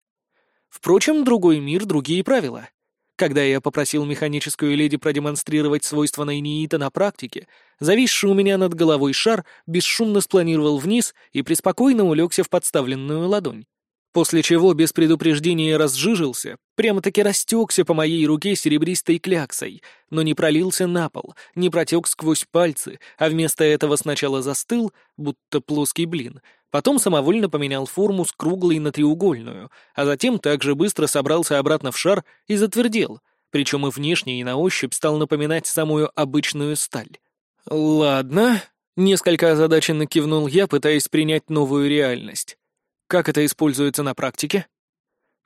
Впрочем, другой мир, другие правила. Когда я попросил механическую леди продемонстрировать свойства Найниита на практике, зависший у меня над головой шар бесшумно спланировал вниз и преспокойно улегся в подставленную ладонь. После чего без предупреждения разжижился, прямо-таки растекся по моей руке серебристой кляксой, но не пролился на пол, не протек сквозь пальцы, а вместо этого сначала застыл, будто плоский блин, Потом самовольно поменял форму с круглой на треугольную, а затем также быстро собрался обратно в шар и затвердел, причем и внешне, и на ощупь стал напоминать самую обычную сталь. «Ладно», — несколько озадаченно кивнул я, пытаясь принять новую реальность. «Как это используется на практике?»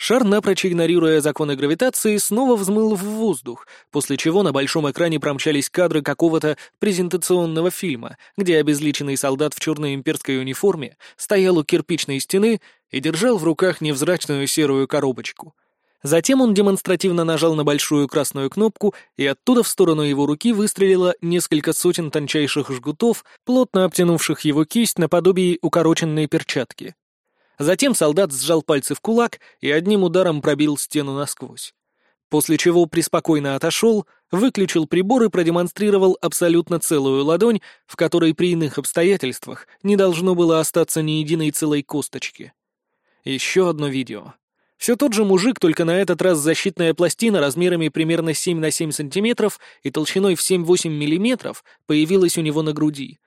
Шар, напрочь игнорируя законы гравитации, снова взмыл в воздух, после чего на большом экране промчались кадры какого-то презентационного фильма, где обезличенный солдат в черной имперской униформе стоял у кирпичной стены и держал в руках невзрачную серую коробочку. Затем он демонстративно нажал на большую красную кнопку, и оттуда в сторону его руки выстрелило несколько сотен тончайших жгутов, плотно обтянувших его кисть наподобие укороченной перчатки. Затем солдат сжал пальцы в кулак и одним ударом пробил стену насквозь. После чего преспокойно отошел, выключил прибор и продемонстрировал абсолютно целую ладонь, в которой при иных обстоятельствах не должно было остаться ни единой целой косточки. Еще одно видео. Все тот же мужик, только на этот раз защитная пластина размерами примерно 7 на 7 сантиметров и толщиной в 7-8 миллиметров появилась у него на груди.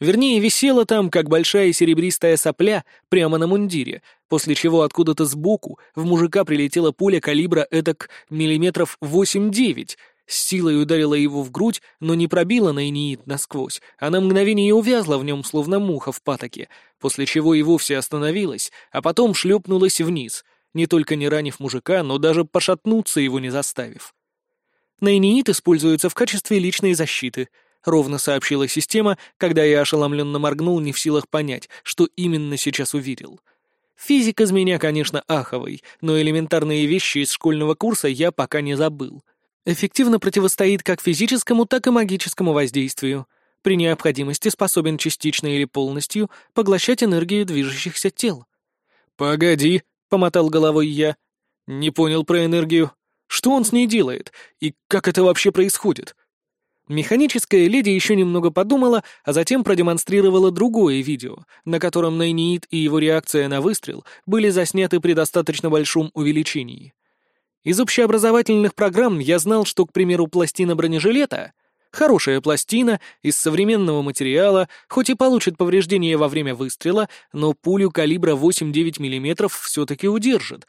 Вернее, висела там, как большая серебристая сопля, прямо на мундире, после чего откуда-то сбоку в мужика прилетела пуля калибра этак миллиметров 8-9, с силой ударила его в грудь, но не пробила Найниит насквозь, а на мгновение увязла в нем, словно муха в патоке, после чего и вовсе остановилась, а потом шлепнулась вниз — не только не ранив мужика, но даже пошатнуться его не заставив. Найнеит используется в качестве личной защиты, ровно сообщила система, когда я ошеломленно моргнул, не в силах понять, что именно сейчас увидел. Физик из меня, конечно, аховый, но элементарные вещи из школьного курса я пока не забыл. Эффективно противостоит как физическому, так и магическому воздействию. При необходимости способен частично или полностью поглощать энергию движущихся тел. «Погоди», — помотал головой я. «Не понял про энергию. Что он с ней делает? И как это вообще происходит?» Механическая леди еще немного подумала, а затем продемонстрировала другое видео, на котором Найниит и его реакция на выстрел были засняты при достаточно большом увеличении. Из общеобразовательных программ я знал, что, к примеру, пластина бронежилета — Хорошая пластина, из современного материала, хоть и получит повреждения во время выстрела, но пулю калибра 8-9 мм все-таки удержит.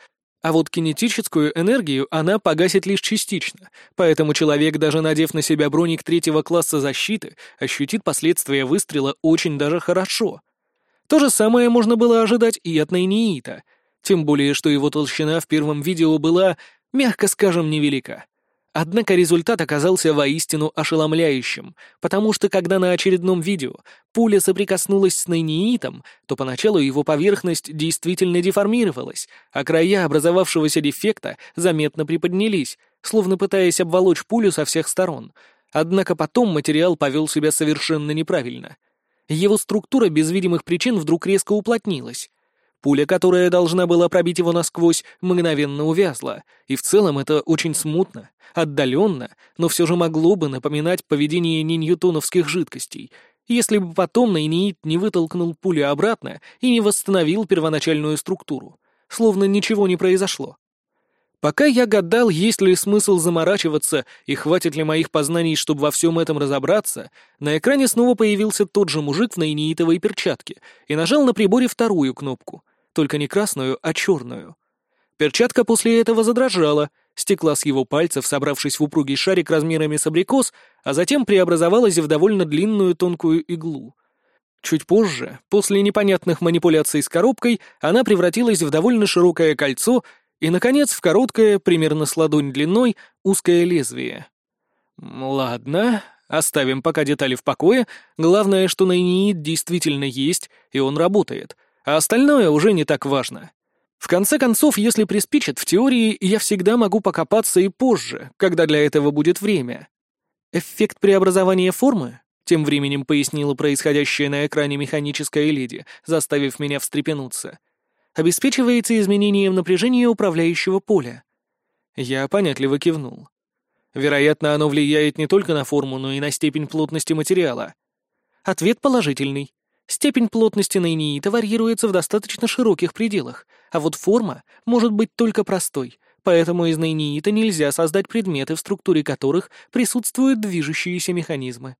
А вот кинетическую энергию она погасит лишь частично, поэтому человек, даже надев на себя броник третьего класса защиты, ощутит последствия выстрела очень даже хорошо. То же самое можно было ожидать и от Найниита, тем более, что его толщина в первом видео была, мягко скажем, невелика. Однако результат оказался воистину ошеломляющим, потому что когда на очередном видео пуля соприкоснулась с нейниитом, то поначалу его поверхность действительно деформировалась, а края образовавшегося дефекта заметно приподнялись, словно пытаясь обволочь пулю со всех сторон. Однако потом материал повел себя совершенно неправильно. Его структура без видимых причин вдруг резко уплотнилась, Пуля, которая должна была пробить его насквозь, мгновенно увязла, и в целом это очень смутно, отдаленно, но все же могло бы напоминать поведение неньютоновских жидкостей, если бы потом Найниит не вытолкнул пулю обратно и не восстановил первоначальную структуру, словно ничего не произошло. Пока я гадал, есть ли смысл заморачиваться и хватит ли моих познаний, чтобы во всем этом разобраться, на экране снова появился тот же мужик в найниитовой перчатке и нажал на приборе вторую кнопку, только не красную, а черную. Перчатка после этого задрожала, стекла с его пальцев, собравшись в упругий шарик размерами с абрикос, а затем преобразовалась в довольно длинную тонкую иглу. Чуть позже, после непонятных манипуляций с коробкой, она превратилась в довольно широкое кольцо и, наконец, в короткое, примерно с ладонь длиной, узкое лезвие. Ладно, оставим пока детали в покое. Главное, что Найниит действительно есть, и он работает, а остальное уже не так важно. В конце концов, если приспичит, в теории я всегда могу покопаться и позже, когда для этого будет время. Эффект преобразования формы? Тем временем пояснила происходящее на экране механическая леди, заставив меня встрепенуться обеспечивается изменением напряжения управляющего поля. Я понятливо кивнул. Вероятно, оно влияет не только на форму, но и на степень плотности материала. Ответ положительный. Степень плотности наиниита варьируется в достаточно широких пределах, а вот форма может быть только простой, поэтому из наиниита нельзя создать предметы, в структуре которых присутствуют движущиеся механизмы.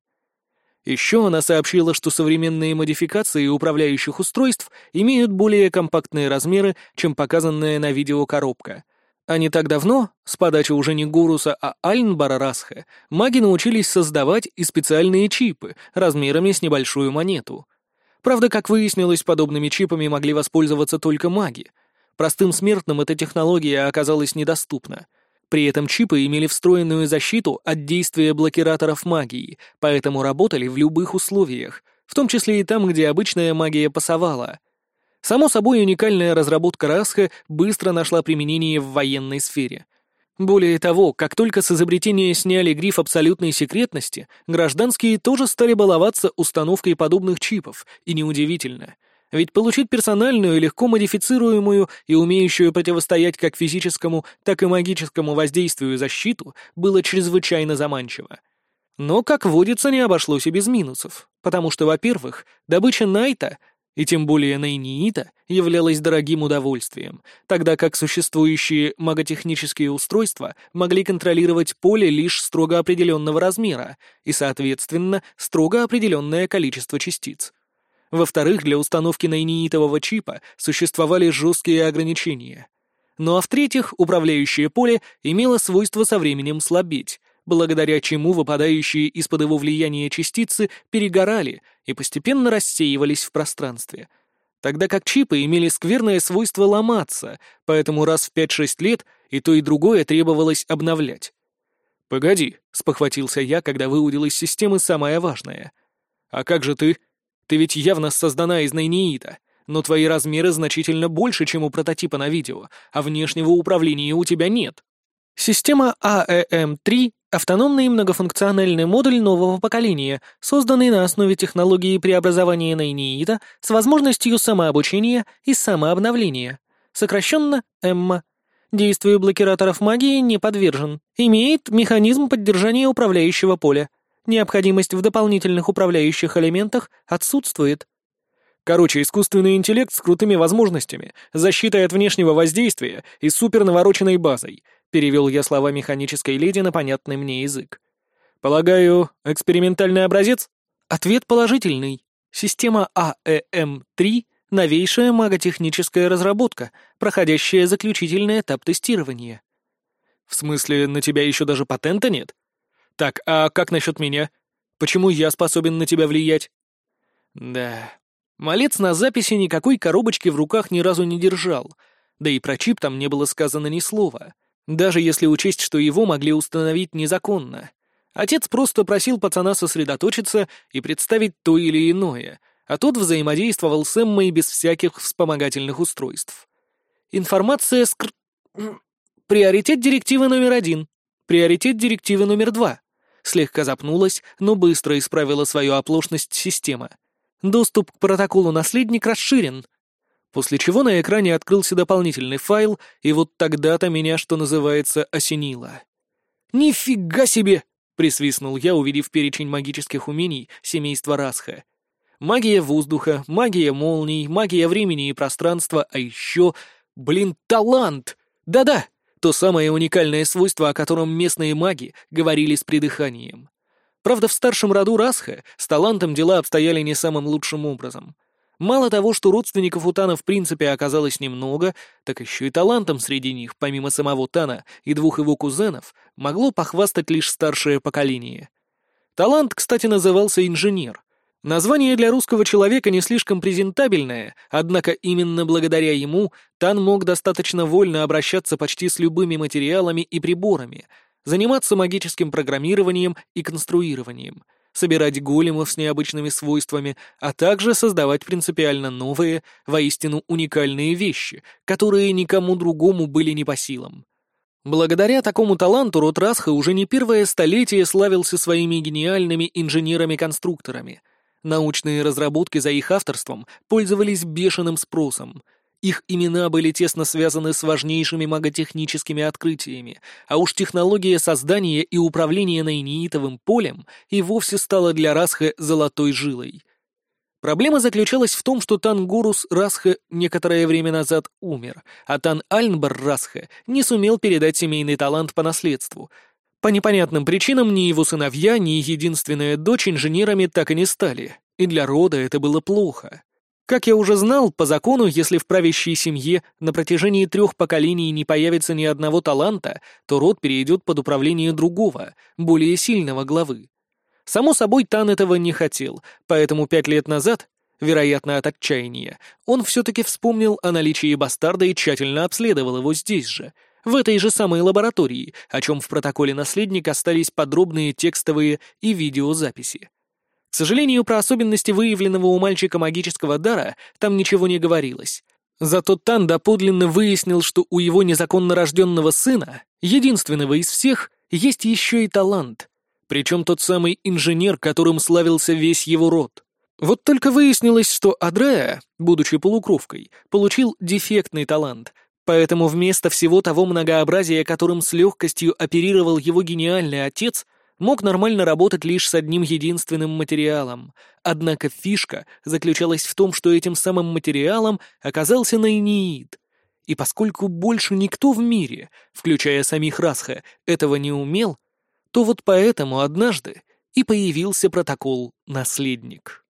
Еще она сообщила, что современные модификации управляющих устройств имеют более компактные размеры, чем показанная на видео коробка. А не так давно, с подачи уже не Гуруса, а Альнбара Расха, маги научились создавать и специальные чипы размерами с небольшую монету. Правда, как выяснилось, подобными чипами могли воспользоваться только маги. Простым смертным эта технология оказалась недоступна — при этом чипы имели встроенную защиту от действия блокираторов магии, поэтому работали в любых условиях, в том числе и там, где обычная магия пасовала. Само собой, уникальная разработка Расха быстро нашла применение в военной сфере. Более того, как только с изобретения сняли гриф абсолютной секретности, гражданские тоже стали баловаться установкой подобных чипов, и неудивительно — Ведь получить персональную, легко модифицируемую и умеющую противостоять как физическому, так и магическому воздействию защиту было чрезвычайно заманчиво. Но, как водится, не обошлось и без минусов, потому что, во-первых, добыча Найта, и тем более Найниита, являлась дорогим удовольствием, тогда как существующие маготехнические устройства могли контролировать поле лишь строго определенного размера и, соответственно, строго определенное количество частиц. Во-вторых, для установки найниитового чипа существовали жесткие ограничения. Ну а в-третьих, управляющее поле имело свойство со временем слабеть, благодаря чему выпадающие из-под его влияния частицы перегорали и постепенно рассеивались в пространстве. Тогда как чипы имели скверное свойство ломаться, поэтому раз в 5-6 лет и то и другое требовалось обновлять. «Погоди», — спохватился я, когда выудил из системы самое важное. «А как же ты? Ты ведь явно создана из найниита, но твои размеры значительно больше, чем у прототипа на видео, а внешнего управления у тебя нет». Система AEM-3 — автономный многофункциональный модуль нового поколения, созданный на основе технологии преобразования найниита с возможностью самообучения и самообновления, сокращенно EMMA. Действию блокираторов магии не подвержен. Имеет механизм поддержания управляющего поля. Необходимость в дополнительных управляющих элементах отсутствует. Короче, искусственный интеллект с крутыми возможностями, защитой от внешнего воздействия и супернавороченной базой, перевел я слова механической леди на понятный мне язык. Полагаю, экспериментальный образец? Ответ положительный. Система АЭМ-3 — новейшая маготехническая разработка, проходящая заключительный этап тестирования. В смысле, на тебя еще даже патента нет? Так, а как насчет меня? Почему я способен на тебя влиять? Да. Малец на записи никакой коробочки в руках ни разу не держал, да и про чип там не было сказано ни слова, даже если учесть, что его могли установить незаконно. Отец просто просил пацана сосредоточиться и представить то или иное, а тот взаимодействовал с Эммой без всяких вспомогательных устройств. Информация скр... Приоритет директивы номер один. Приоритет директивы номер два. Слегка запнулась, но быстро исправила свою оплошность система. Доступ к протоколу «Наследник» расширен. После чего на экране открылся дополнительный файл, и вот тогда-то меня, что называется, осенило. «Нифига себе!» — присвистнул я, увидев перечень магических умений семейства Расха. Магия воздуха, магия молний, магия времени и пространства, а еще, блин, талант! Да-да, то самое уникальное свойство, о котором местные маги говорили с придыханием. Правда, в старшем роду Расха с талантом дела обстояли не самым лучшим образом. Мало того, что родственников у Тана в принципе оказалось немного, так еще и талантом среди них, помимо самого Тана и двух его кузенов, могло похвастать лишь старшее поколение. Талант, кстати, назывался инженер, Название для русского человека не слишком презентабельное, однако именно благодаря ему Тан мог достаточно вольно обращаться почти с любыми материалами и приборами, заниматься магическим программированием и конструированием, собирать големов с необычными свойствами, а также создавать принципиально новые, воистину уникальные вещи, которые никому другому были не по силам. Благодаря такому таланту род Расха уже не первое столетие славился своими гениальными инженерами-конструкторами — Научные разработки за их авторством пользовались бешеным спросом. Их имена были тесно связаны с важнейшими маготехническими открытиями, а уж технология создания и управления наиниитовым полем и вовсе стала для Расхе золотой жилой. Проблема заключалась в том, что Тангурус Расхе некоторое время назад умер, а Тан Альнбар Расхе не сумел передать семейный талант по наследству, по непонятным причинам ни его сыновья, ни единственная дочь инженерами так и не стали, и для рода это было плохо. Как я уже знал, по закону, если в правящей семье на протяжении трех поколений не появится ни одного таланта, то род перейдет под управление другого, более сильного главы. Само собой, Тан этого не хотел, поэтому пять лет назад, вероятно, от отчаяния, он все-таки вспомнил о наличии бастарда и тщательно обследовал его здесь же — в этой же самой лаборатории, о чем в протоколе наследник остались подробные текстовые и видеозаписи. Сожалению, про особенности выявленного у мальчика магического дара там ничего не говорилось. Зато Тан доподлинно выяснил, что у его незаконно рожденного сына, единственного из всех, есть еще и талант. Причем тот самый инженер, которым славился весь его род. Вот только выяснилось, что Адреа, будучи полукровкой, получил дефектный талант, поэтому вместо всего того многообразия, которым с легкостью оперировал его гениальный отец, мог нормально работать лишь с одним единственным материалом. Однако фишка заключалась в том, что этим самым материалом оказался Найниид. И поскольку больше никто в мире, включая самих Расха, этого не умел, то вот поэтому однажды и появился протокол «Наследник».